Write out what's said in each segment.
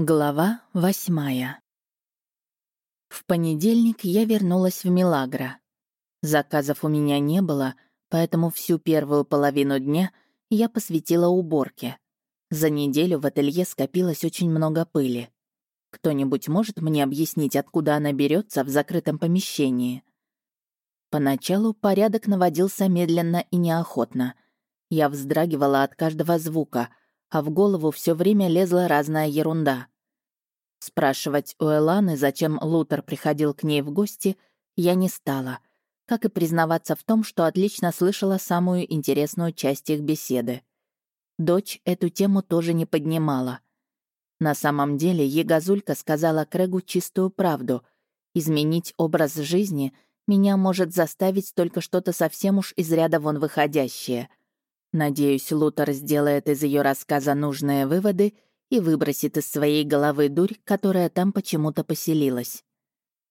Глава восьмая. В понедельник я вернулась в Милагро. Заказов у меня не было, поэтому всю первую половину дня я посвятила уборке. За неделю в ателье скопилось очень много пыли. Кто-нибудь может мне объяснить, откуда она берется в закрытом помещении? Поначалу порядок наводился медленно и неохотно. Я вздрагивала от каждого звука — а в голову все время лезла разная ерунда. Спрашивать у Эланы, зачем Лутер приходил к ней в гости, я не стала, как и признаваться в том, что отлично слышала самую интересную часть их беседы. Дочь эту тему тоже не поднимала. На самом деле, Егазулька сказала Крэгу чистую правду. Изменить образ жизни меня может заставить только что-то совсем уж из ряда вон выходящее. Надеюсь, Лутер сделает из ее рассказа нужные выводы и выбросит из своей головы дурь, которая там почему-то поселилась.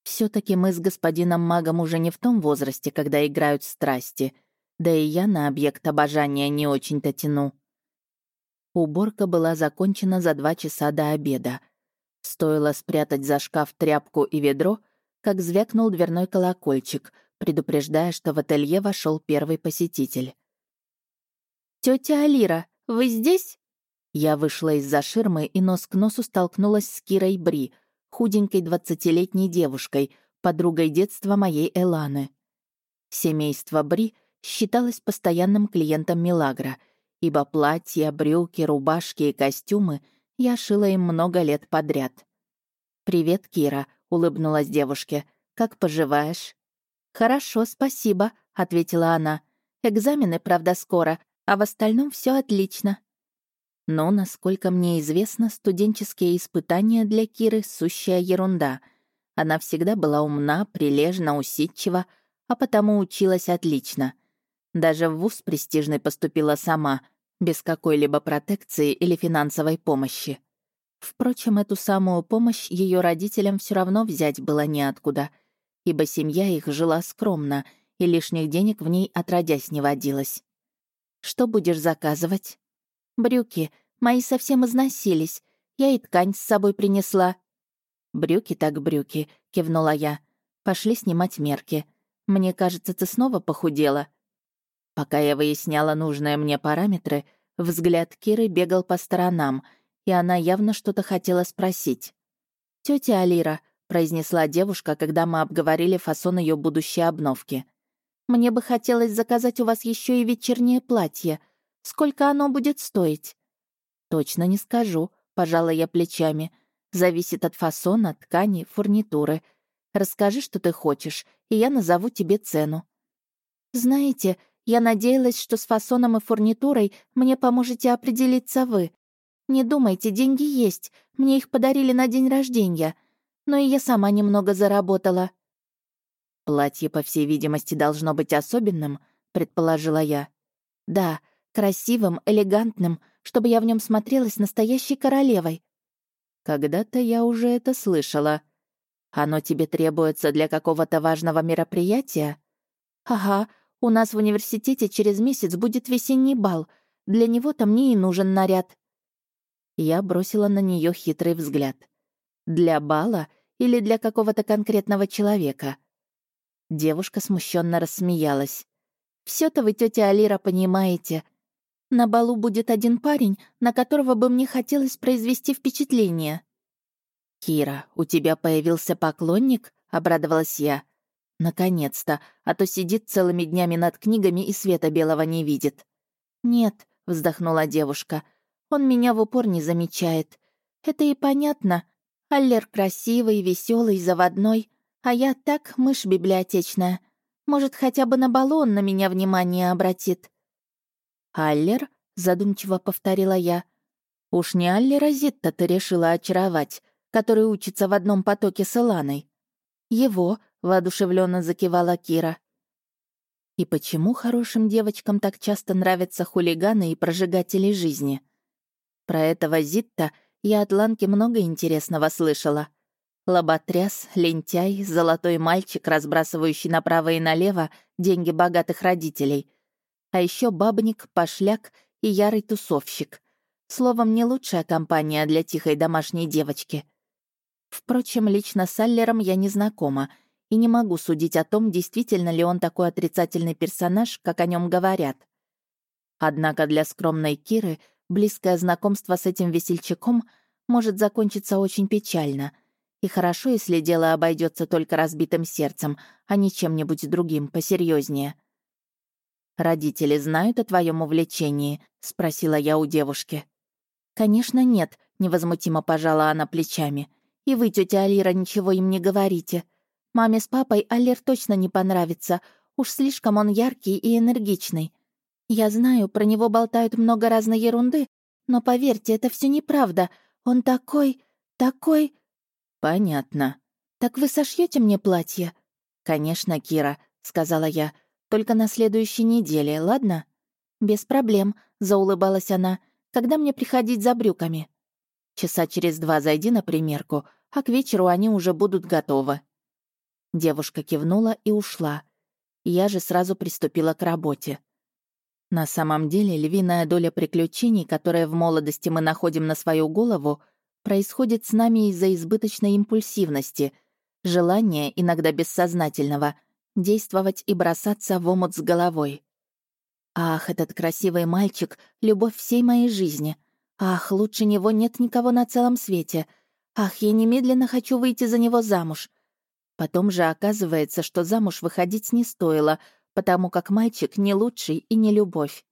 все таки мы с господином магом уже не в том возрасте, когда играют страсти, да и я на объект обожания не очень-то тяну. Уборка была закончена за два часа до обеда. Стоило спрятать за шкаф тряпку и ведро, как звякнул дверной колокольчик, предупреждая, что в ателье вошел первый посетитель. Тетя Алира, вы здесь?» Я вышла из-за ширмы и нос к носу столкнулась с Кирой Бри, худенькой двадцатилетней девушкой, подругой детства моей Эланы. Семейство Бри считалось постоянным клиентом Милагра, ибо платья, брюки, рубашки и костюмы я шила им много лет подряд. «Привет, Кира», — улыбнулась девушке. «Как поживаешь?» «Хорошо, спасибо», — ответила она. «Экзамены, правда, скоро, а в остальном все отлично. Но, насколько мне известно, студенческие испытания для Киры — сущая ерунда. Она всегда была умна, прилежна, усидчива, а потому училась отлично. Даже в вуз престижный поступила сама, без какой-либо протекции или финансовой помощи. Впрочем, эту самую помощь ее родителям все равно взять было неоткуда, ибо семья их жила скромно, и лишних денег в ней отродясь не водилось. Что будешь заказывать?» «Брюки. Мои совсем износились. Я и ткань с собой принесла». «Брюки так брюки», — кивнула я. «Пошли снимать мерки. Мне кажется, ты снова похудела». Пока я выясняла нужные мне параметры, взгляд Киры бегал по сторонам, и она явно что-то хотела спросить. «Тётя Алира», — произнесла девушка, когда мы обговорили фасон ее будущей обновки. Мне бы хотелось заказать у вас еще и вечернее платье. Сколько оно будет стоить?» «Точно не скажу», — пожала я плечами. «Зависит от фасона, ткани, фурнитуры. Расскажи, что ты хочешь, и я назову тебе цену». «Знаете, я надеялась, что с фасоном и фурнитурой мне поможете определиться вы. Не думайте, деньги есть, мне их подарили на день рождения. Но и я сама немного заработала». «Платье, по всей видимости, должно быть особенным», — предположила я. «Да, красивым, элегантным, чтобы я в нем смотрелась настоящей королевой». «Когда-то я уже это слышала. Оно тебе требуется для какого-то важного мероприятия?» «Ага, у нас в университете через месяц будет весенний бал. Для него-то мне и нужен наряд». Я бросила на нее хитрый взгляд. «Для бала или для какого-то конкретного человека?» Девушка смущенно рассмеялась. все то вы, тетя Алира, понимаете. На балу будет один парень, на которого бы мне хотелось произвести впечатление». «Кира, у тебя появился поклонник?» — обрадовалась я. «Наконец-то, а то сидит целыми днями над книгами и света белого не видит». «Нет», — вздохнула девушка, — «он меня в упор не замечает. Это и понятно. Аллер красивый, веселый, заводной. А я так мышь библиотечная. Может, хотя бы на баллон на меня внимание обратит». «Аллер?» — задумчиво повторила я. «Уж не Аллера Зитта ты решила очаровать, который учится в одном потоке с Иланой?» «Его», — воодушевленно закивала Кира. «И почему хорошим девочкам так часто нравятся хулиганы и прожигатели жизни?» Про этого Зитта я от Ланки много интересного слышала. Лоботряс, лентяй, золотой мальчик, разбрасывающий направо и налево деньги богатых родителей. А еще бабник, пошляк и ярый тусовщик. Словом, не лучшая компания для тихой домашней девочки. Впрочем, лично с Аллером я не знакома и не могу судить о том, действительно ли он такой отрицательный персонаж, как о нем говорят. Однако для скромной Киры близкое знакомство с этим весельчаком может закончиться очень печально. И хорошо, если дело обойдется только разбитым сердцем, а не чем-нибудь другим, посерьезнее. «Родители знают о твоем увлечении?» — спросила я у девушки. «Конечно, нет», — невозмутимо пожала она плечами. «И вы, тетя Алира, ничего им не говорите. Маме с папой Алир точно не понравится. Уж слишком он яркий и энергичный. Я знаю, про него болтают много разной ерунды, но поверьте, это все неправда. Он такой... такой...» «Понятно. Так вы сошьете мне платье?» «Конечно, Кира», — сказала я. Только на следующей неделе, ладно?» «Без проблем», — заулыбалась она. «Когда мне приходить за брюками?» «Часа через два зайди на примерку, а к вечеру они уже будут готовы». Девушка кивнула и ушла. Я же сразу приступила к работе. На самом деле, львиная доля приключений, которые в молодости мы находим на свою голову, происходит с нами из-за избыточной импульсивности, желания, иногда бессознательного — действовать и бросаться в омут с головой. Ах, этот красивый мальчик — любовь всей моей жизни. Ах, лучше него нет никого на целом свете. Ах, я немедленно хочу выйти за него замуж. Потом же оказывается, что замуж выходить не стоило, потому как мальчик не лучший и не любовь.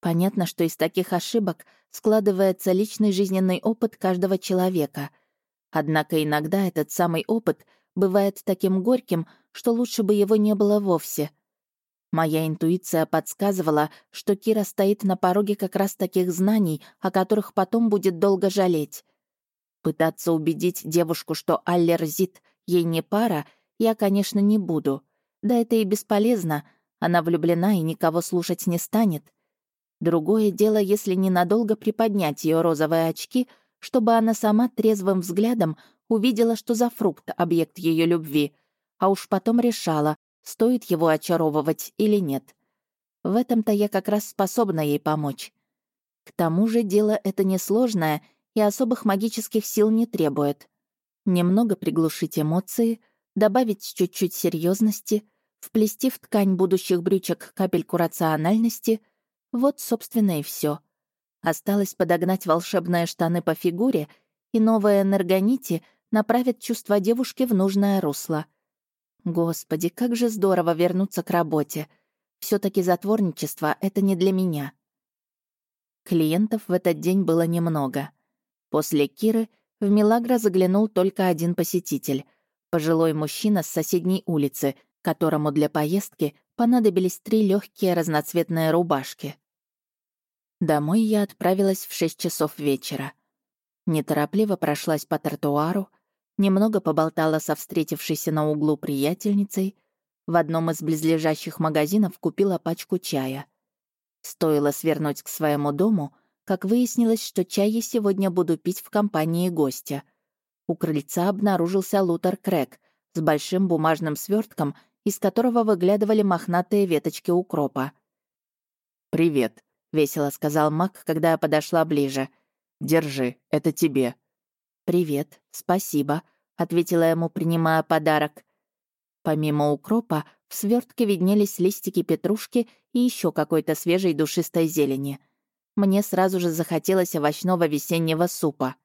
Понятно, что из таких ошибок складывается личный жизненный опыт каждого человека. Однако иногда этот самый опыт бывает таким горьким, что лучше бы его не было вовсе. Моя интуиция подсказывала, что Кира стоит на пороге как раз таких знаний, о которых потом будет долго жалеть. Пытаться убедить девушку, что Аллер Зит ей не пара, я, конечно, не буду. Да это и бесполезно, она влюблена и никого слушать не станет. Другое дело, если ненадолго приподнять ее розовые очки, чтобы она сама трезвым взглядом увидела, что за фрукт объект ее любви — а уж потом решала, стоит его очаровывать или нет. В этом-то я как раз способна ей помочь. К тому же дело это несложное и особых магических сил не требует. Немного приглушить эмоции, добавить чуть-чуть серьезности, вплести в ткань будущих брючек капельку рациональности — вот, собственно, и все. Осталось подогнать волшебные штаны по фигуре, и новые энергонити направят чувства девушки в нужное русло — Господи, как же здорово вернуться к работе. все таки затворничество — это не для меня. Клиентов в этот день было немного. После Киры в Милагро заглянул только один посетитель — пожилой мужчина с соседней улицы, которому для поездки понадобились три легкие разноцветные рубашки. Домой я отправилась в 6 часов вечера. Неторопливо прошлась по тротуару, немного поболтала со встретившейся на углу приятельницей, в одном из близлежащих магазинов купила пачку чая. Стоило свернуть к своему дому, как выяснилось, что чай я сегодня буду пить в компании гостя. У крыльца обнаружился Лутер Крэк с большим бумажным свертком, из которого выглядывали мохнатые веточки укропа. «Привет», — весело сказал Мак, когда я подошла ближе. «Держи, это тебе». «Привет, спасибо», — ответила ему, принимая подарок. Помимо укропа, в свертке виднелись листики петрушки и еще какой-то свежей душистой зелени. Мне сразу же захотелось овощного весеннего супа.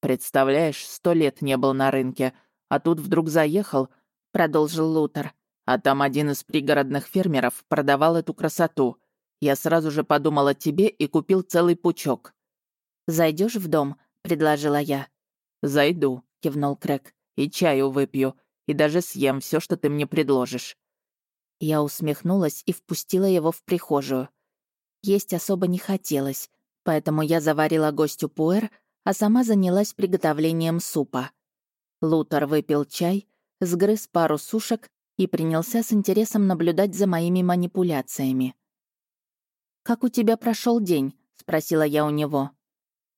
«Представляешь, сто лет не был на рынке, а тут вдруг заехал», — продолжил Лутер. «А там один из пригородных фермеров продавал эту красоту. Я сразу же подумал о тебе и купил целый пучок». Зайдешь в дом?» — предложила я. «Зайду», — кивнул Крэк, — «и чаю выпью, и даже съем все, что ты мне предложишь». Я усмехнулась и впустила его в прихожую. Есть особо не хотелось, поэтому я заварила гостю пуэр, а сама занялась приготовлением супа. Лутер выпил чай, сгрыз пару сушек и принялся с интересом наблюдать за моими манипуляциями. «Как у тебя прошел день?» — спросила я у него.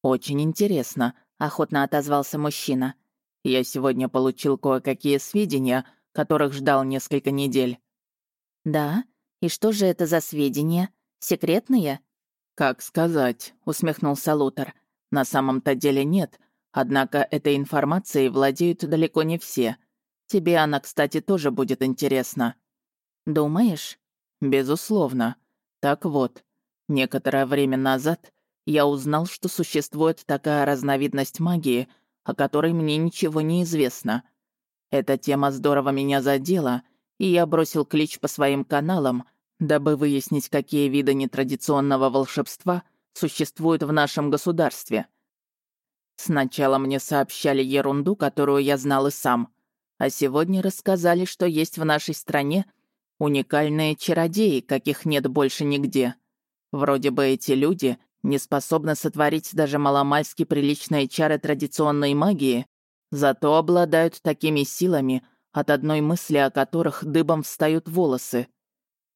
«Очень интересно», — охотно отозвался мужчина. «Я сегодня получил кое-какие сведения, которых ждал несколько недель». «Да? И что же это за сведения? Секретные?» «Как сказать?» — усмехнулся Лутер. «На самом-то деле нет, однако этой информацией владеют далеко не все. Тебе она, кстати, тоже будет интересна». «Думаешь?» «Безусловно. Так вот, некоторое время назад я узнал, что существует такая разновидность магии, о которой мне ничего не известно. Эта тема здорово меня задела, и я бросил клич по своим каналам — дабы выяснить, какие виды нетрадиционного волшебства существуют в нашем государстве. Сначала мне сообщали ерунду, которую я знал и сам, а сегодня рассказали, что есть в нашей стране уникальные чародеи, каких нет больше нигде. Вроде бы эти люди не способны сотворить даже маломальски приличные чары традиционной магии, зато обладают такими силами, от одной мысли о которых дыбом встают волосы.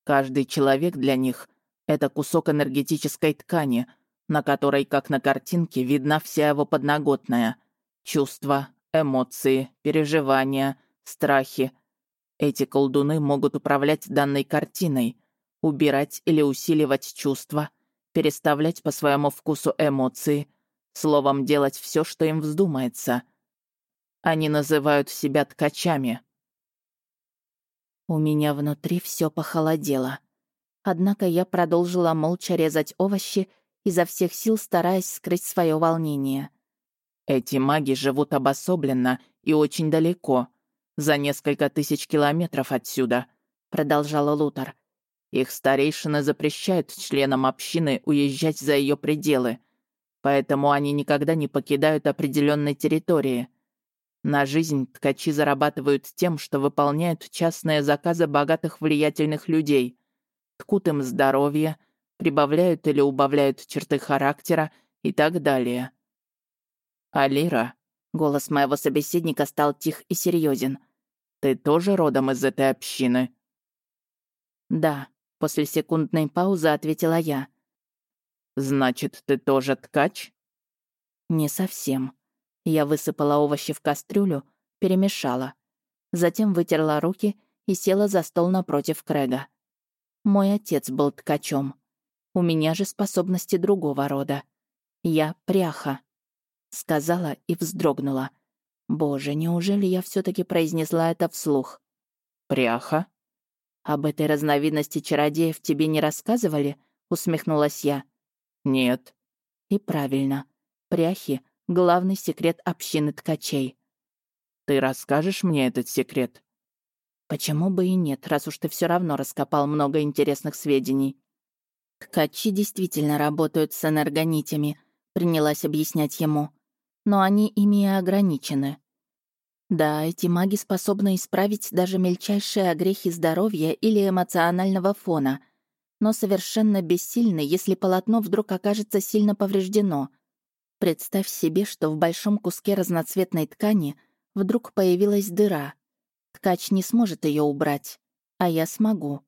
Каждый человек для них — это кусок энергетической ткани, на которой, как на картинке, видна вся его подноготная. Чувства, эмоции, переживания, страхи. Эти колдуны могут управлять данной картиной, убирать или усиливать чувства, переставлять по своему вкусу эмоции, словом, делать все, что им вздумается. Они называют себя ткачами — у меня внутри все похолодело. Однако я продолжила молча резать овощи, изо всех сил стараясь скрыть свое волнение. «Эти маги живут обособленно и очень далеко, за несколько тысяч километров отсюда», — продолжала Лутер. «Их старейшины запрещают членам общины уезжать за ее пределы, поэтому они никогда не покидают определенной территории. На жизнь ткачи зарабатывают тем, что выполняют частные заказы богатых влиятельных людей, ткут им здоровье, прибавляют или убавляют черты характера и так далее. «Алира», — голос моего собеседника стал тих и серьезен, «ты тоже родом из этой общины?» «Да», — после секундной паузы ответила я. «Значит, ты тоже ткач?» «Не совсем», я высыпала овощи в кастрюлю, перемешала. Затем вытерла руки и села за стол напротив Крэга. Мой отец был ткачом. У меня же способности другого рода. Я пряха. Сказала и вздрогнула. Боже, неужели я все таки произнесла это вслух? «Пряха?» «Об этой разновидности чародеев тебе не рассказывали?» — усмехнулась я. «Нет». «И правильно. Пряхи главный секрет общины ткачей. Ты расскажешь мне этот секрет? Почему бы и нет, раз уж ты все равно раскопал много интересных сведений. Ткачи действительно работают с энергонитями, принялась объяснять ему. Но они ими и ограничены. Да, эти маги способны исправить даже мельчайшие огрехи здоровья или эмоционального фона, но совершенно бессильны, если полотно вдруг окажется сильно повреждено — Представь себе, что в большом куске разноцветной ткани вдруг появилась дыра. Ткач не сможет ее убрать, а я смогу.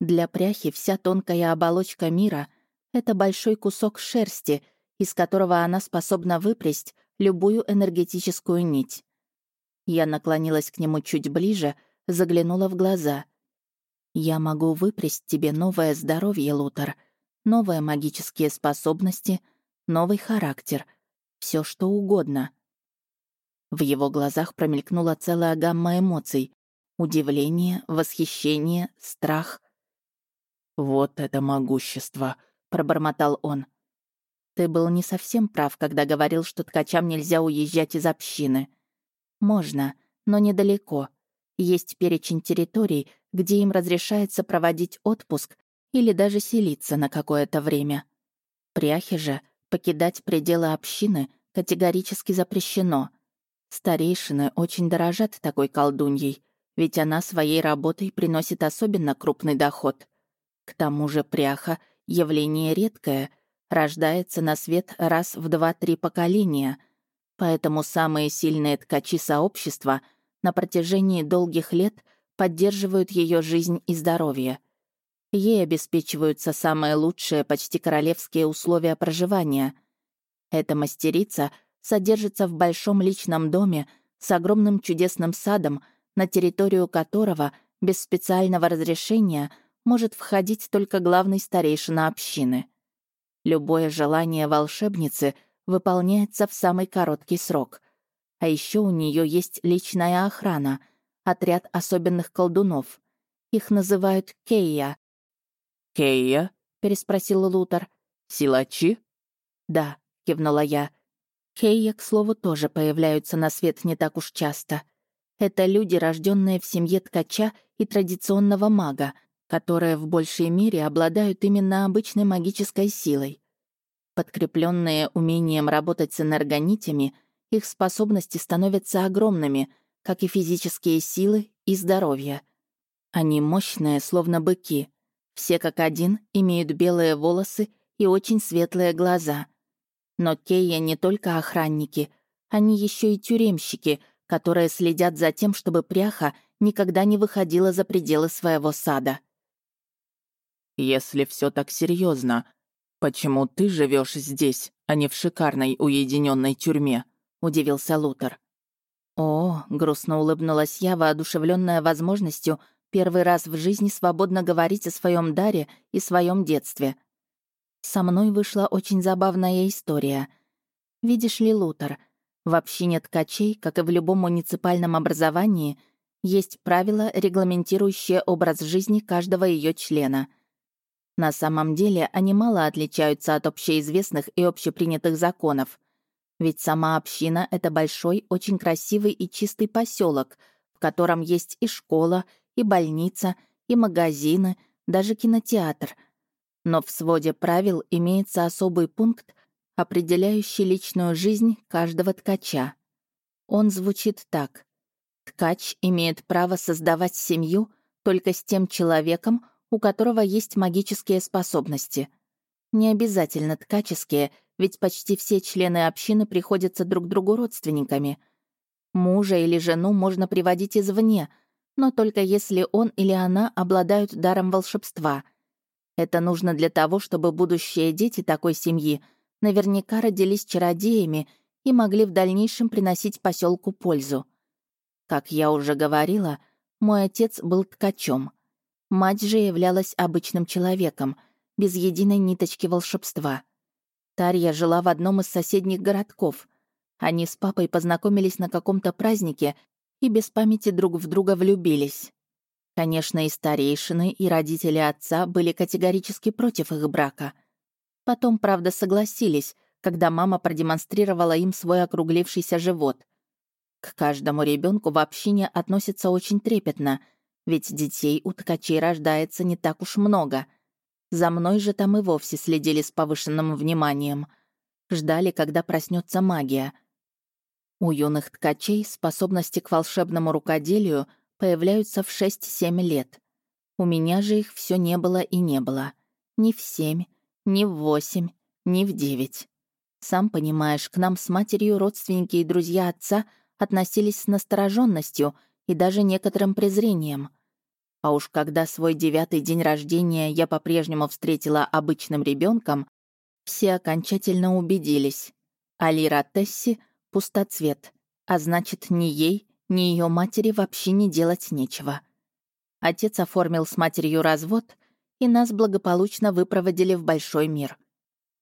Для пряхи вся тонкая оболочка мира — это большой кусок шерсти, из которого она способна выпрясть любую энергетическую нить. Я наклонилась к нему чуть ближе, заглянула в глаза. «Я могу выпрясть тебе новое здоровье, Лутер, новые магические способности, новый характер — все что угодно. В его глазах промелькнула целая гамма эмоций. Удивление, восхищение, страх. «Вот это могущество!» — пробормотал он. «Ты был не совсем прав, когда говорил, что ткачам нельзя уезжать из общины. Можно, но недалеко. Есть перечень территорий, где им разрешается проводить отпуск или даже селиться на какое-то время. Пряхи же Покидать пределы общины категорически запрещено. Старейшины очень дорожат такой колдуньей, ведь она своей работой приносит особенно крупный доход. К тому же пряха — явление редкое, рождается на свет раз в два-три поколения, поэтому самые сильные ткачи сообщества на протяжении долгих лет поддерживают ее жизнь и здоровье — Ей обеспечиваются самые лучшие, почти королевские условия проживания. Эта мастерица содержится в большом личном доме с огромным чудесным садом, на территорию которого без специального разрешения может входить только главный старейшина общины. Любое желание волшебницы выполняется в самый короткий срок. А еще у нее есть личная охрана, отряд особенных колдунов. Их называют Кейя. «Кейя?» — переспросил Лутер. «Силачи?» «Да», — кивнула я. Кейя, к слову, тоже появляются на свет не так уж часто. Это люди, рожденные в семье ткача и традиционного мага, которые в большей мере обладают именно обычной магической силой. Подкрепленные умением работать с энергонитями, их способности становятся огромными, как и физические силы и здоровье. Они мощные, словно быки. Все как один имеют белые волосы и очень светлые глаза — но Кейя не только охранники, они еще и тюремщики, которые следят за тем, чтобы пряха никогда не выходила за пределы своего сада. «Если все так серьезно, почему ты живешь здесь, а не в шикарной уединенной тюрьме?» — удивился Лутер. «О», — грустно улыбнулась я, воодушевленная возможностью первый раз в жизни свободно говорить о своем даре и своем детстве. Со мной вышла очень забавная история. Видишь ли, Лутер, в общине ткачей, как и в любом муниципальном образовании, есть правила, регламентирующие образ жизни каждого ее члена. На самом деле они мало отличаются от общеизвестных и общепринятых законов. Ведь сама община — это большой, очень красивый и чистый поселок, в котором есть и школа, и больница, и магазины, даже кинотеатр — но в своде правил имеется особый пункт, определяющий личную жизнь каждого ткача. Он звучит так. Ткач имеет право создавать семью только с тем человеком, у которого есть магические способности. Не обязательно ткаческие, ведь почти все члены общины приходятся друг другу родственниками. Мужа или жену можно приводить извне, но только если он или она обладают даром волшебства — это нужно для того, чтобы будущие дети такой семьи наверняка родились чародеями и могли в дальнейшем приносить поселку пользу. Как я уже говорила, мой отец был ткачом. Мать же являлась обычным человеком, без единой ниточки волшебства. Тарья жила в одном из соседних городков. Они с папой познакомились на каком-то празднике и без памяти друг в друга влюбились. Конечно, и старейшины, и родители отца были категорически против их брака. Потом, правда, согласились, когда мама продемонстрировала им свой округлившийся живот. К каждому ребенку в общине относятся очень трепетно, ведь детей у ткачей рождается не так уж много. За мной же там и вовсе следили с повышенным вниманием. Ждали, когда проснется магия. У юных ткачей способности к волшебному рукоделию — появляются в 6-7 лет. У меня же их все не было и не было. Ни в 7, ни в 8, ни в 9. Сам понимаешь, к нам с матерью родственники и друзья отца относились с настороженностью и даже некоторым презрением. А уж когда свой девятый день рождения я по-прежнему встретила обычным ребенком, все окончательно убедились. Алира Тесси — пустоцвет, а значит, ни ей, ни ее матери вообще не делать нечего. Отец оформил с матерью развод, и нас благополучно выпроводили в большой мир.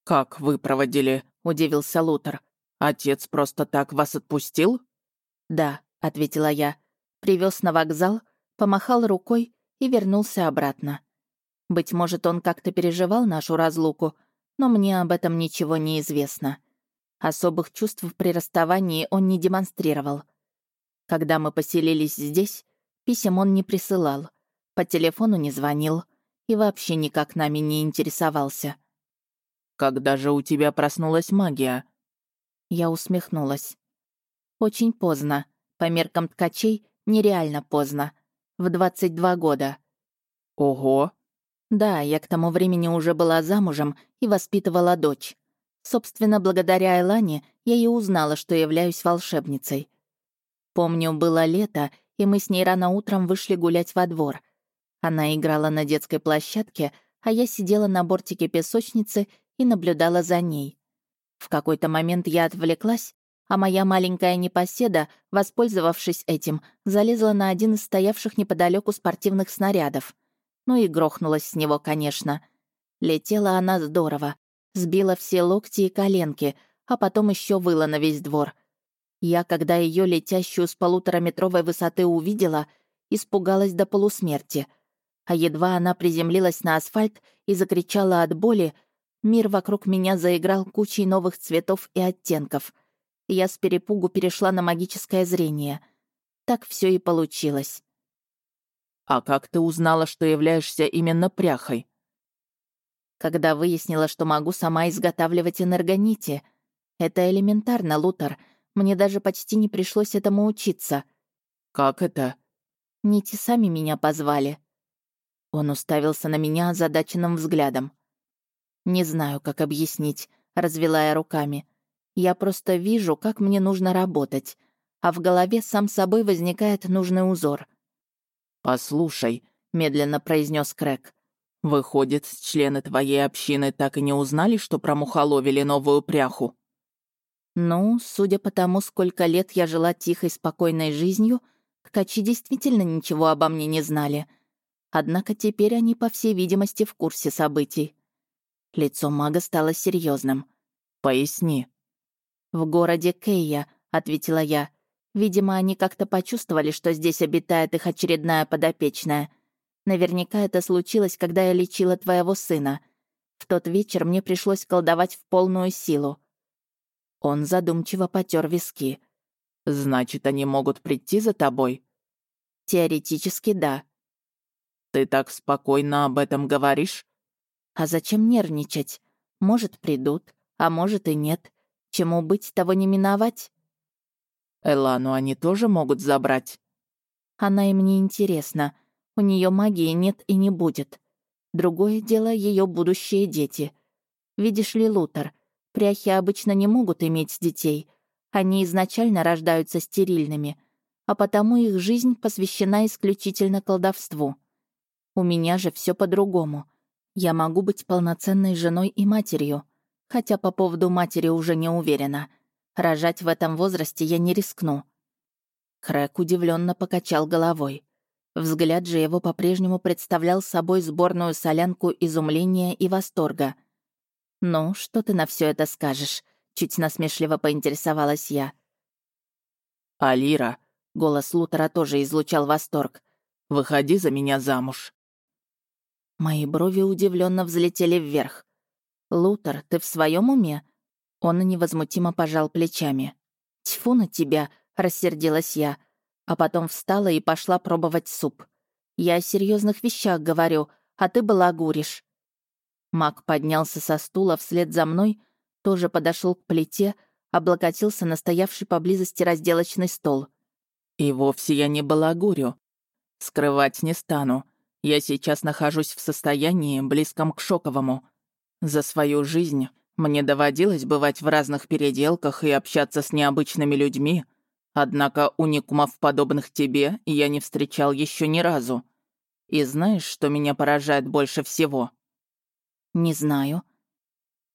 «Как выпроводили?» — удивился Лутер. «Отец просто так вас отпустил?» «Да», — ответила я. Привез на вокзал, помахал рукой и вернулся обратно. Быть может, он как-то переживал нашу разлуку, но мне об этом ничего не известно. Особых чувств при расставании он не демонстрировал — когда мы поселились здесь, писем он не присылал, по телефону не звонил и вообще никак нами не интересовался. «Когда же у тебя проснулась магия?» Я усмехнулась. «Очень поздно. По меркам ткачей нереально поздно. В 22 года». «Ого!» «Да, я к тому времени уже была замужем и воспитывала дочь. Собственно, благодаря Элане я и узнала, что являюсь волшебницей. Помню, было лето, и мы с ней рано утром вышли гулять во двор. Она играла на детской площадке, а я сидела на бортике песочницы и наблюдала за ней. В какой-то момент я отвлеклась, а моя маленькая непоседа, воспользовавшись этим, залезла на один из стоявших неподалеку спортивных снарядов. Ну и грохнулась с него, конечно. Летела она здорово. Сбила все локти и коленки, а потом еще выла на весь двор. Я, когда ее летящую с полутораметровой высоты увидела, испугалась до полусмерти. А едва она приземлилась на асфальт и закричала от боли, мир вокруг меня заиграл кучей новых цветов и оттенков. Я с перепугу перешла на магическое зрение. Так все и получилось. «А как ты узнала, что являешься именно пряхой?» Когда выяснила, что могу сама изготавливать энергонити. Это элементарно, Лутер. Мне даже почти не пришлось этому учиться. «Как это?» Нити сами меня позвали. Он уставился на меня озадаченным взглядом. «Не знаю, как объяснить», — развела я руками. «Я просто вижу, как мне нужно работать, а в голове сам собой возникает нужный узор. «Послушай», — медленно произнес Крэк. «Выходит, члены твоей общины так и не узнали, что промухоловили новую пряху?» «Ну, судя по тому, сколько лет я жила тихой, спокойной жизнью, ткачи действительно ничего обо мне не знали. Однако теперь они, по всей видимости, в курсе событий». Лицо мага стало серьезным. «Поясни». «В городе Кейя», — ответила я. Видимо, они как-то почувствовали, что здесь обитает их очередная подопечная. Наверняка это случилось, когда я лечила твоего сына. В тот вечер мне пришлось колдовать в полную силу. Он задумчиво потер виски. «Значит, они могут прийти за тобой?» «Теоретически, да». «Ты так спокойно об этом говоришь?» «А зачем нервничать? Может, придут, а может и нет. Чему быть, того не миновать». Элану они тоже могут забрать?» «Она им не интересна. У нее магии нет и не будет. Другое дело ее будущие дети. Видишь ли, Лутер, пряхи обычно не могут иметь детей. Они изначально рождаются стерильными, а потому их жизнь посвящена исключительно колдовству. У меня же все по-другому. Я могу быть полноценной женой и матерью, хотя по поводу матери уже не уверена — Рожать в этом возрасте я не рискну. Крэк удивленно покачал головой. Взгляд же его по-прежнему представлял собой сборную солянку изумления и восторга. «Ну, что ты на все это скажешь?» — чуть насмешливо поинтересовалась я. «Алира», — голос Лутера тоже излучал восторг, — «выходи за меня замуж». Мои брови удивленно взлетели вверх. «Лутер, ты в своем уме? Он невозмутимо пожал плечами. «Тьфу на тебя!» — рассердилась я. А потом встала и пошла пробовать суп. «Я о серьезных вещах говорю, а ты балагуришь». Мак поднялся со стула вслед за мной, тоже подошел к плите, облокотился на стоявший поблизости разделочный стол. «И вовсе я не балагурю. Скрывать не стану. Я сейчас нахожусь в состоянии, близком к шоковому. За свою жизнь мне доводилось бывать в разных переделках и общаться с необычными людьми, однако уникумов, подобных тебе, я не встречал еще ни разу. И знаешь, что меня поражает больше всего?» «Не знаю».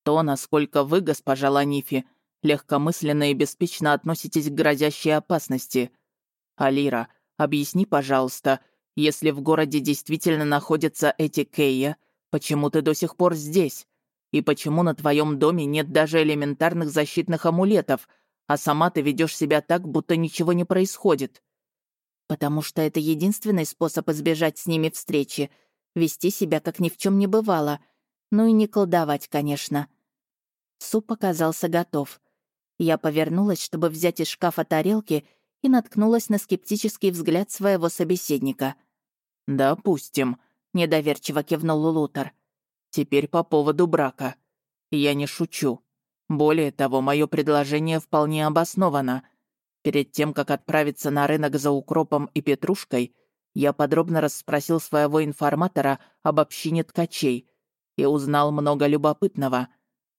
«То, насколько вы, госпожа Ланифи, легкомысленно и беспечно относитесь к грозящей опасности. Алира, объясни, пожалуйста, если в городе действительно находятся эти Кейя, почему ты до сих пор здесь? И почему на твоем доме нет даже элементарных защитных амулетов, а сама ты ведешь себя так, будто ничего не происходит? Потому что это единственный способ избежать с ними встречи. Вести себя, как ни в чем не бывало. Ну и не колдовать, конечно. Суп оказался готов. Я повернулась, чтобы взять из шкафа тарелки, и наткнулась на скептический взгляд своего собеседника. «Допустим», — недоверчиво кивнул Лутер. Теперь по поводу брака. Я не шучу. Более того, мое предложение вполне обосновано. Перед тем, как отправиться на рынок за укропом и петрушкой, я подробно расспросил своего информатора об общине ткачей и узнал много любопытного.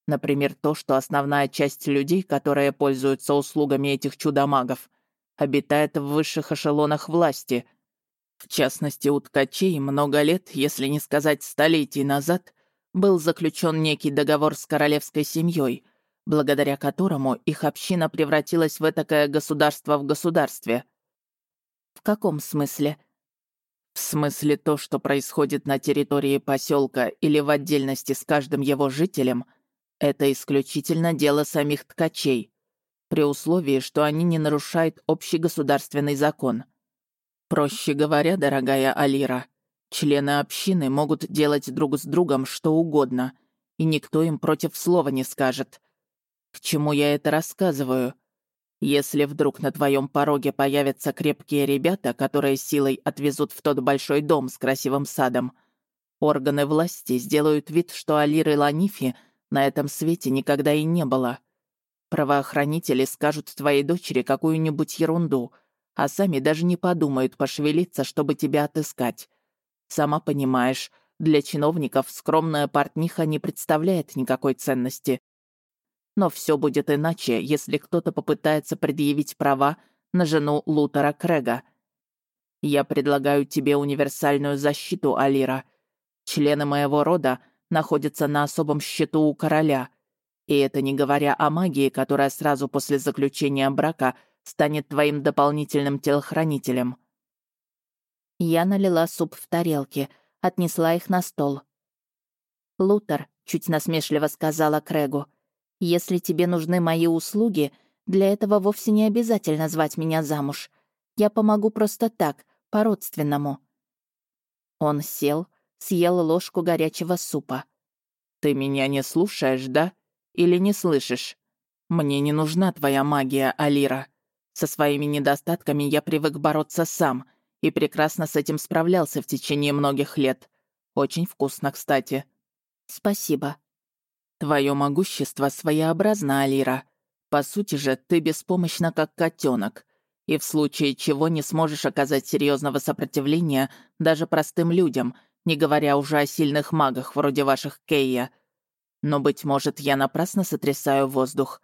Например, то, что основная часть людей, которые пользуются услугами этих чудомагов, обитает в высших эшелонах власти. В частности, у ткачей много лет, если не сказать столетий назад, был заключен некий договор с королевской семьей, благодаря которому их община превратилась в этакое государство в государстве. В каком смысле? В смысле то, что происходит на территории поселка или в отдельности с каждым его жителем, Это исключительно дело самих ткачей, при условии, что они не нарушают общий государственный закон. Проще говоря, дорогая Алира, члены общины могут делать друг с другом что угодно, и никто им против слова не скажет. К чему я это рассказываю? Если вдруг на твоем пороге появятся крепкие ребята, которые силой отвезут в тот большой дом с красивым садом, органы власти сделают вид, что Алиры Ланифи на этом свете никогда и не было. Правоохранители скажут твоей дочери какую-нибудь ерунду, а сами даже не подумают пошевелиться, чтобы тебя отыскать. Сама понимаешь, для чиновников скромная портниха не представляет никакой ценности. Но все будет иначе, если кто-то попытается предъявить права на жену Лутера Крэга. Я предлагаю тебе универсальную защиту, Алира. Члены моего рода находятся на особом счету у короля. И это не говоря о магии, которая сразу после заключения брака станет твоим дополнительным телохранителем. Я налила суп в тарелки, отнесла их на стол. «Лутер», — чуть насмешливо сказала Крэгу, — если тебе нужны мои услуги, для этого вовсе не обязательно звать меня замуж. Я помогу просто так, по-родственному». Он сел, съел ложку горячего супа. «Ты меня не слушаешь, да? Или не слышишь? Мне не нужна твоя магия, Алира. Со своими недостатками я привык бороться сам и прекрасно с этим справлялся в течение многих лет. Очень вкусно, кстати». «Спасибо», Твое могущество своеобразно, Алира. По сути же, ты беспомощна, как котенок, и в случае чего не сможешь оказать серьезного сопротивления даже простым людям, не говоря уже о сильных магах вроде ваших Кейя. Но, быть может, я напрасно сотрясаю воздух.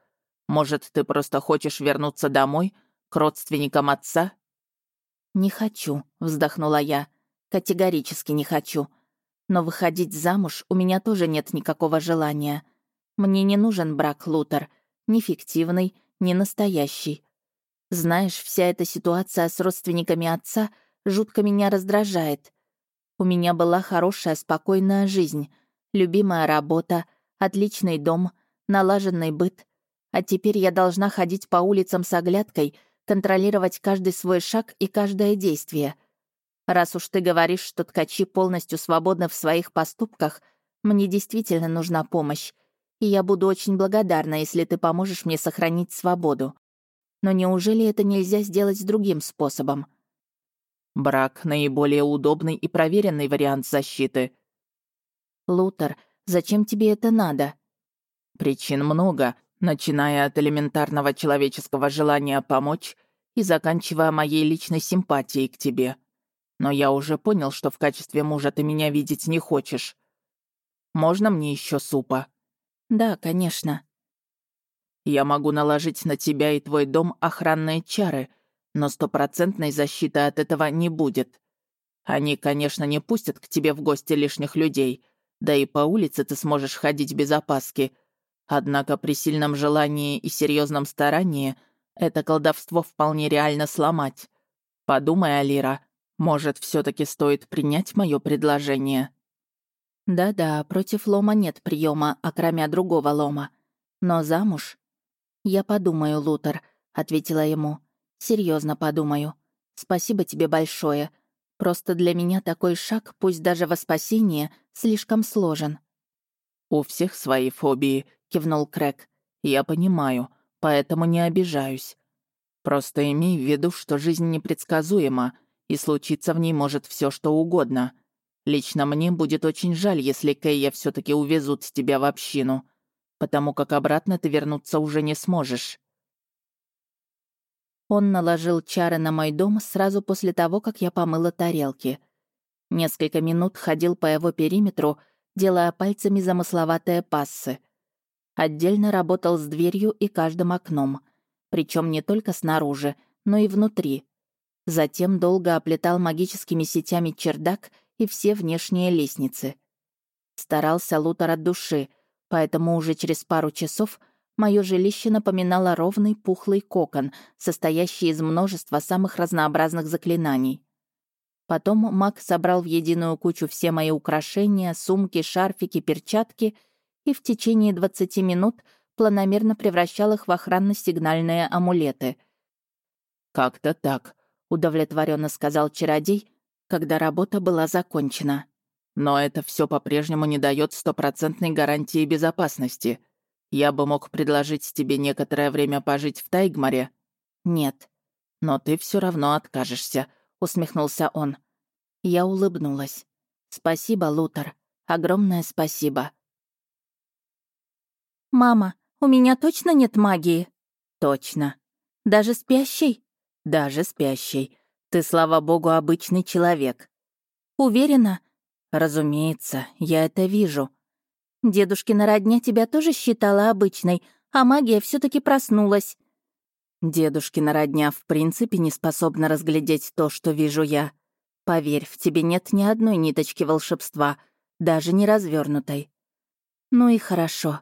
Может, ты просто хочешь вернуться домой, к родственникам отца?» «Не хочу», — вздохнула я. «Категорически не хочу. Но выходить замуж у меня тоже нет никакого желания. Мне не нужен брак, Лутер. Ни фиктивный, ни настоящий. Знаешь, вся эта ситуация с родственниками отца жутко меня раздражает. У меня была хорошая, спокойная жизнь, любимая работа, отличный дом, налаженный быт. А теперь я должна ходить по улицам с оглядкой, контролировать каждый свой шаг и каждое действие — Раз уж ты говоришь, что ткачи полностью свободны в своих поступках, мне действительно нужна помощь, и я буду очень благодарна, если ты поможешь мне сохранить свободу. Но неужели это нельзя сделать другим способом? Брак — наиболее удобный и проверенный вариант защиты. Лутер, зачем тебе это надо? Причин много, начиная от элементарного человеческого желания помочь и заканчивая моей личной симпатией к тебе. Но я уже понял, что в качестве мужа ты меня видеть не хочешь. Можно мне еще супа?» «Да, конечно». «Я могу наложить на тебя и твой дом охранные чары, но стопроцентной защиты от этого не будет. Они, конечно, не пустят к тебе в гости лишних людей, да и по улице ты сможешь ходить без опаски. Однако при сильном желании и серьезном старании это колдовство вполне реально сломать. Подумай, Алира, может, все таки стоит принять мое предложение?» «Да-да, против лома нет приема, окромя другого лома. Но замуж?» «Я подумаю, Лутер», — ответила ему. Серьезно подумаю. Спасибо тебе большое. Просто для меня такой шаг, пусть даже во спасение, слишком сложен». «У всех свои фобии», — кивнул Крэк. «Я понимаю, поэтому не обижаюсь. Просто имей в виду, что жизнь непредсказуема, и случиться в ней может все, что угодно. Лично мне будет очень жаль, если Кэйя все таки увезут с тебя в общину, потому как обратно ты вернуться уже не сможешь». Он наложил чары на мой дом сразу после того, как я помыла тарелки. Несколько минут ходил по его периметру, делая пальцами замысловатые пассы. Отдельно работал с дверью и каждым окном. Причем не только снаружи, но и внутри. Затем долго оплетал магическими сетями чердак и все внешние лестницы. Старался Лутер от души, поэтому уже через пару часов мое жилище напоминало ровный пухлый кокон, состоящий из множества самых разнообразных заклинаний. Потом маг собрал в единую кучу все мои украшения, сумки, шарфики, перчатки и в течение 20 минут планомерно превращал их в охранно-сигнальные амулеты. «Как-то так», — удовлетворенно сказал чародей, когда работа была закончена. «Но это все по-прежнему не дает стопроцентной гарантии безопасности. Я бы мог предложить тебе некоторое время пожить в Тайгмаре». «Нет». «Но ты все равно откажешься», — усмехнулся он. Я улыбнулась. «Спасибо, Лутер. Огромное спасибо». «Мама, у меня точно нет магии?» «Точно». «Даже спящей?» «Даже спящей. Ты, слава богу, обычный человек». «Уверена?» «Разумеется, я это вижу». «Дедушкина родня тебя тоже считала обычной, а магия все таки проснулась». «Дедушкина родня в принципе не способна разглядеть то, что вижу я. Поверь, в тебе нет ни одной ниточки волшебства, даже не развернутой. Ну и хорошо.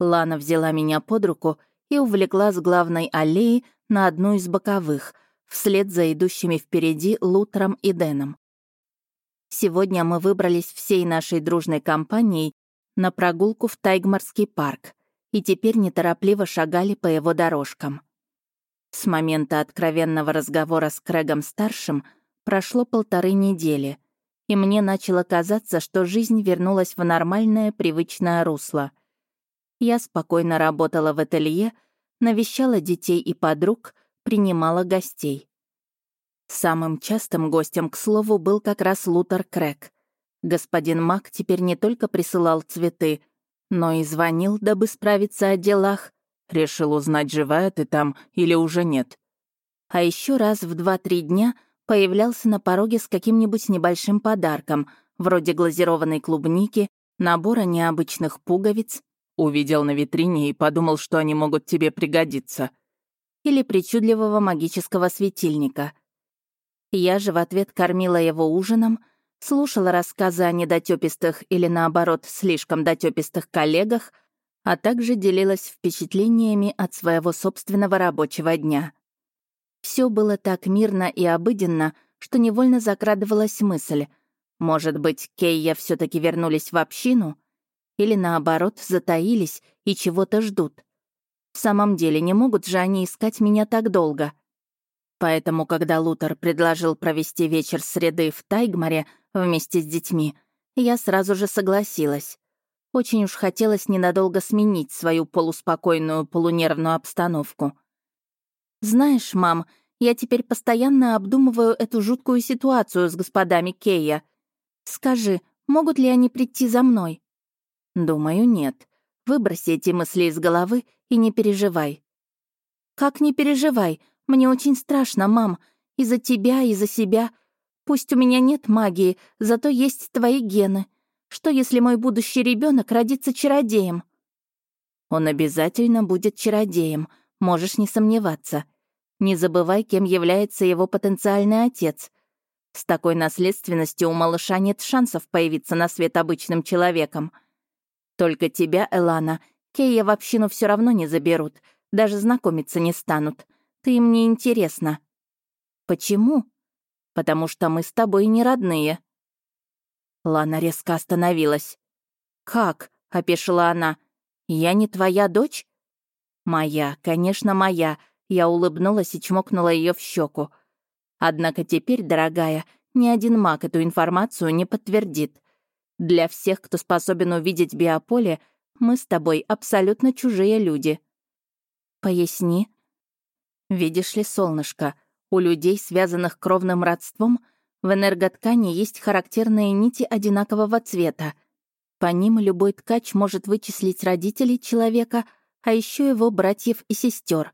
Лана взяла меня под руку и увлекла с главной аллеи на одну из боковых, вслед за идущими впереди Лутром и Дэном. Сегодня мы выбрались всей нашей дружной компанией на прогулку в Тайгмарский парк и теперь неторопливо шагали по его дорожкам. С момента откровенного разговора с Крэгом-старшим — Прошло полторы недели, и мне начало казаться, что жизнь вернулась в нормальное, привычное русло. Я спокойно работала в ателье, навещала детей и подруг, принимала гостей. Самым частым гостем, к слову, был как раз Лутер Крэг. Господин Мак теперь не только присылал цветы, но и звонил, дабы справиться о делах. Решил узнать, живая ты там или уже нет. А еще раз в два-три дня — появлялся на пороге с каким-нибудь небольшим подарком, вроде глазированной клубники, набора необычных пуговиц. Увидел на витрине и подумал, что они могут тебе пригодиться. Или причудливого магического светильника. Я же в ответ кормила его ужином, слушала рассказы о недотёпистых или, наоборот, слишком дотёпистых коллегах, а также делилась впечатлениями от своего собственного рабочего дня. Все было так мирно и обыденно, что невольно закрадывалась мысль. Может быть, Кейя все таки вернулись в общину? Или наоборот, затаились и чего-то ждут? В самом деле, не могут же они искать меня так долго. Поэтому, когда Лутер предложил провести вечер среды в Тайгмаре вместе с детьми, я сразу же согласилась. Очень уж хотелось ненадолго сменить свою полуспокойную, полунервную обстановку — «Знаешь, мам, я теперь постоянно обдумываю эту жуткую ситуацию с господами Кея. Скажи, могут ли они прийти за мной?» «Думаю, нет. Выброси эти мысли из головы и не переживай». «Как не переживай? Мне очень страшно, мам. И за тебя, и за себя. Пусть у меня нет магии, зато есть твои гены. Что, если мой будущий ребенок родится чародеем?» «Он обязательно будет чародеем», Можешь не сомневаться. Не забывай, кем является его потенциальный отец. С такой наследственностью у малыша нет шансов появиться на свет обычным человеком. Только тебя, Элана, Кейя в общину все равно не заберут, даже знакомиться не станут. Ты им не интересна. Почему? Потому что мы с тобой не родные. Лана резко остановилась. «Как?» — опешила она. «Я не твоя дочь? «Моя, конечно, моя», — я улыбнулась и чмокнула ее в щеку. «Однако теперь, дорогая, ни один маг эту информацию не подтвердит. Для всех, кто способен увидеть биополе, мы с тобой абсолютно чужие люди». «Поясни». «Видишь ли, солнышко, у людей, связанных кровным родством, в энерготкани есть характерные нити одинакового цвета. По ним любой ткач может вычислить родителей человека — а еще его братьев и сестер.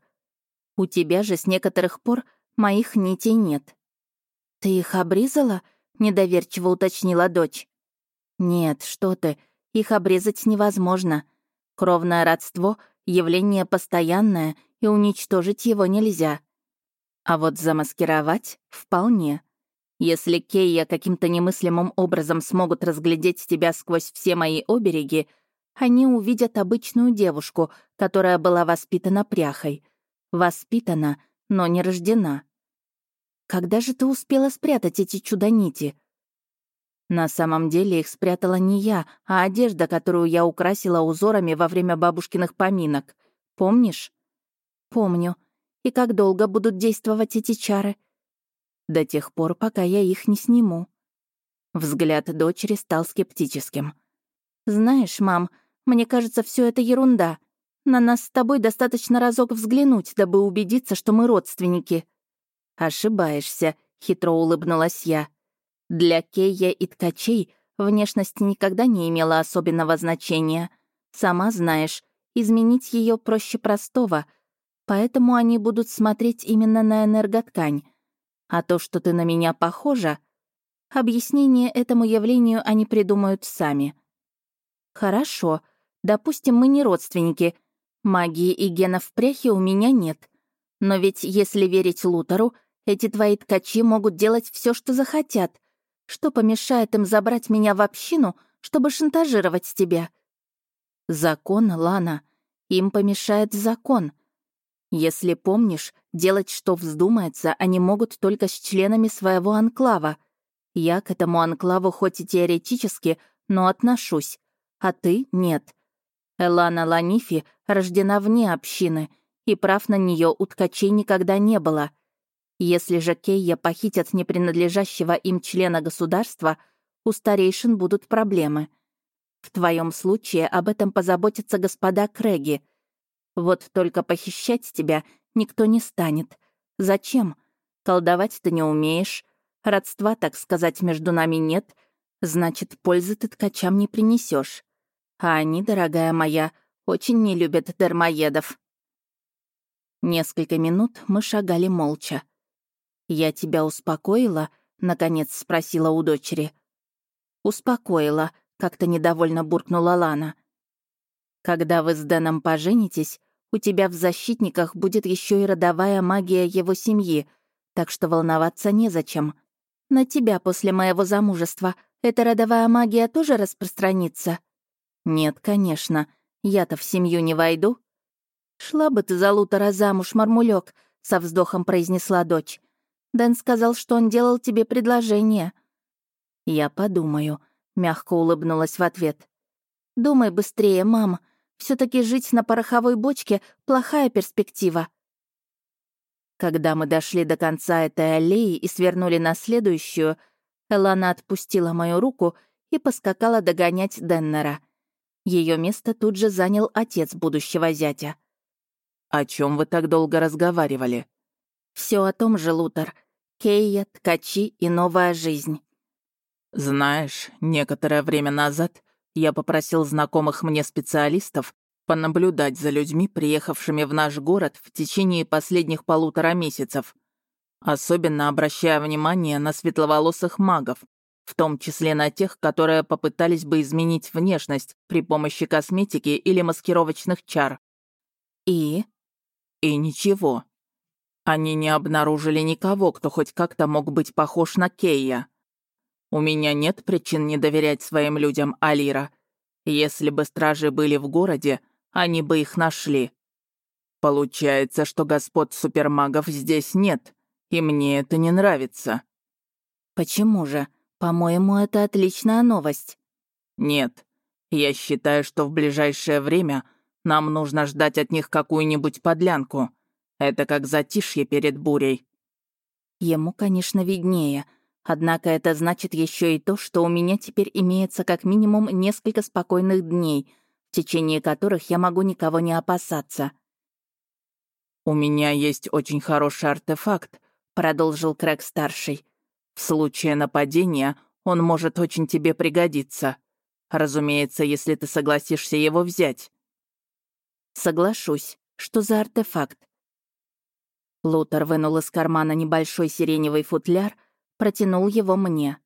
У тебя же с некоторых пор моих нитей нет. Ты их обрезала? недоверчиво уточнила дочь. Нет, что ты, их обрезать невозможно. Кровное родство — явление постоянное, и уничтожить его нельзя. А вот замаскировать — вполне. Если Кейя каким-то немыслимым образом смогут разглядеть тебя сквозь все мои обереги, они увидят обычную девушку, которая была воспитана пряхой. Воспитана, но не рождена. Когда же ты успела спрятать эти чудо-нити? На самом деле их спрятала не я, а одежда, которую я украсила узорами во время бабушкиных поминок. Помнишь? Помню. И как долго будут действовать эти чары? До тех пор, пока я их не сниму. Взгляд дочери стал скептическим. «Знаешь, мам, мне кажется, все это ерунда. На нас с тобой достаточно разок взглянуть, дабы убедиться, что мы родственники». «Ошибаешься», — хитро улыбнулась я. Для Кейя и ткачей внешность никогда не имела особенного значения. Сама знаешь, изменить ее проще простого, поэтому они будут смотреть именно на энерготкань. А то, что ты на меня похожа, объяснение этому явлению они придумают сами. Хорошо, допустим, мы не родственники. Магии и генов в пряхе у меня нет. Но ведь, если верить Лутеру, эти твои ткачи могут делать все, что захотят — что помешает им забрать меня в общину, чтобы шантажировать тебя? Закон, Лана. Им помешает закон. Если помнишь, делать, что вздумается, они могут только с членами своего анклава. Я к этому анклаву хоть и теоретически, но отношусь. А ты — нет. Элана Ланифи рождена вне общины, и прав на нее у ткачей никогда не было. Если же Кейя похитят непринадлежащего им члена государства, у старейшин будут проблемы. В твоем случае об этом позаботятся господа Крэги. Вот только похищать тебя никто не станет. Зачем? Колдовать ты не умеешь. Родства, так сказать, между нами нет. Значит, пользы ты ткачам не принесешь. А они, дорогая моя, очень не любят дармоедов. Несколько минут мы шагали молча. «Я тебя успокоила?» — наконец спросила у дочери. «Успокоила», — как-то недовольно буркнула Лана. «Когда вы с Дэном поженитесь, у тебя в защитниках будет еще и родовая магия его семьи, так что волноваться незачем. На тебя после моего замужества эта родовая магия тоже распространится?» «Нет, конечно. Я-то в семью не войду». «Шла бы ты за Лутера замуж, Мармулек», — со вздохом произнесла дочь. Дэн сказал, что он делал тебе предложение». «Я подумаю», — мягко улыбнулась в ответ. «Думай быстрее, мам. все таки жить на пороховой бочке — плохая перспектива». Когда мы дошли до конца этой аллеи и свернули на следующую, Элана отпустила мою руку и поскакала догонять Деннера. Ее место тут же занял отец будущего зятя. «О чем вы так долго разговаривали?» Все о том же, Лутер. Кейя, ткачи и новая жизнь. Знаешь, некоторое время назад я попросил знакомых мне специалистов понаблюдать за людьми, приехавшими в наш город в течение последних полутора месяцев, особенно обращая внимание на светловолосых магов, в том числе на тех, которые попытались бы изменить внешность при помощи косметики или маскировочных чар. И? И ничего. Они не обнаружили никого, кто хоть как-то мог быть похож на Кейя. У меня нет причин не доверять своим людям Алира. Если бы стражи были в городе, они бы их нашли. Получается, что господ супермагов здесь нет, и мне это не нравится. Почему же? По-моему, это отличная новость. Нет. Я считаю, что в ближайшее время нам нужно ждать от них какую-нибудь подлянку. Это как затишье перед бурей». Ему, конечно, виднее. Однако это значит еще и то, что у меня теперь имеется как минимум несколько спокойных дней, в течение которых я могу никого не опасаться. «У меня есть очень хороший артефакт», — продолжил Крэг-старший. «В случае нападения он может очень тебе пригодиться. Разумеется, если ты согласишься его взять». «Соглашусь. Что за артефакт?» Лутер вынул из кармана небольшой сиреневый футляр, протянул его мне.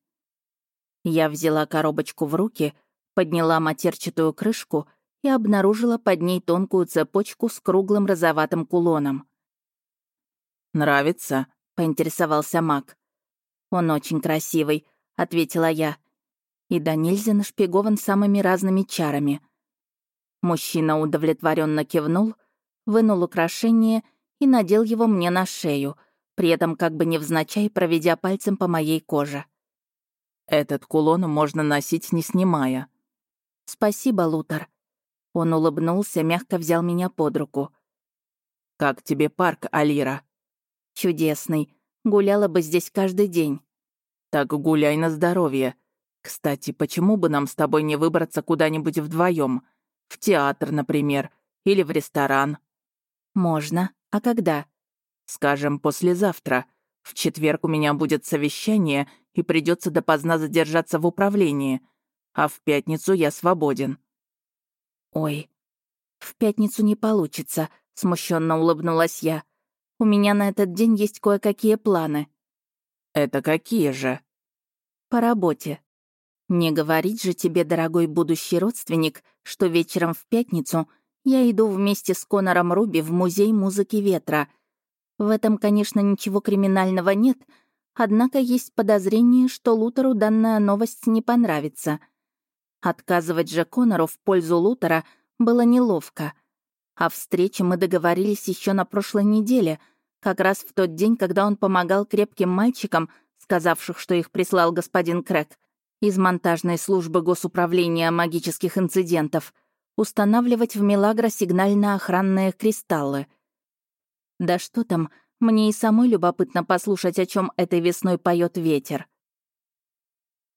Я взяла коробочку в руки, подняла матерчатую крышку и обнаружила под ней тонкую цепочку с круглым розоватым кулоном. «Нравится?» — поинтересовался маг. «Он очень красивый», — ответила я. И до нельзя нашпигован самыми разными чарами. Мужчина удовлетворенно кивнул, вынул украшение и надел его мне на шею, при этом как бы невзначай проведя пальцем по моей коже. Этот кулон можно носить, не снимая». «Спасибо, Лутер». Он улыбнулся, мягко взял меня под руку. «Как тебе парк, Алира?» «Чудесный. Гуляла бы здесь каждый день». «Так гуляй на здоровье. Кстати, почему бы нам с тобой не выбраться куда-нибудь вдвоем? В театр, например, или в ресторан?» «Можно. А когда?» «Скажем, послезавтра. В четверг у меня будет совещание, и придется допоздна задержаться в управлении. А в пятницу я свободен». «Ой, в пятницу не получится», — смущенно улыбнулась я. У меня на этот день есть кое-какие планы». «Это какие же?» «По работе. Не говорить же тебе, дорогой будущий родственник, что вечером в пятницу я иду вместе с Конором Руби в Музей музыки ветра. В этом, конечно, ничего криминального нет, однако есть подозрение, что Лутеру данная новость не понравится. Отказывать же Конору в пользу Лутера было неловко. О встрече мы договорились еще на прошлой неделе — как раз в тот день, когда он помогал крепким мальчикам, сказавших, что их прислал господин Крэк, из монтажной службы госуправления магических инцидентов, устанавливать в Милагро сигнально-охранные кристаллы. Да что там, мне и самой любопытно послушать, о чем этой весной поет ветер.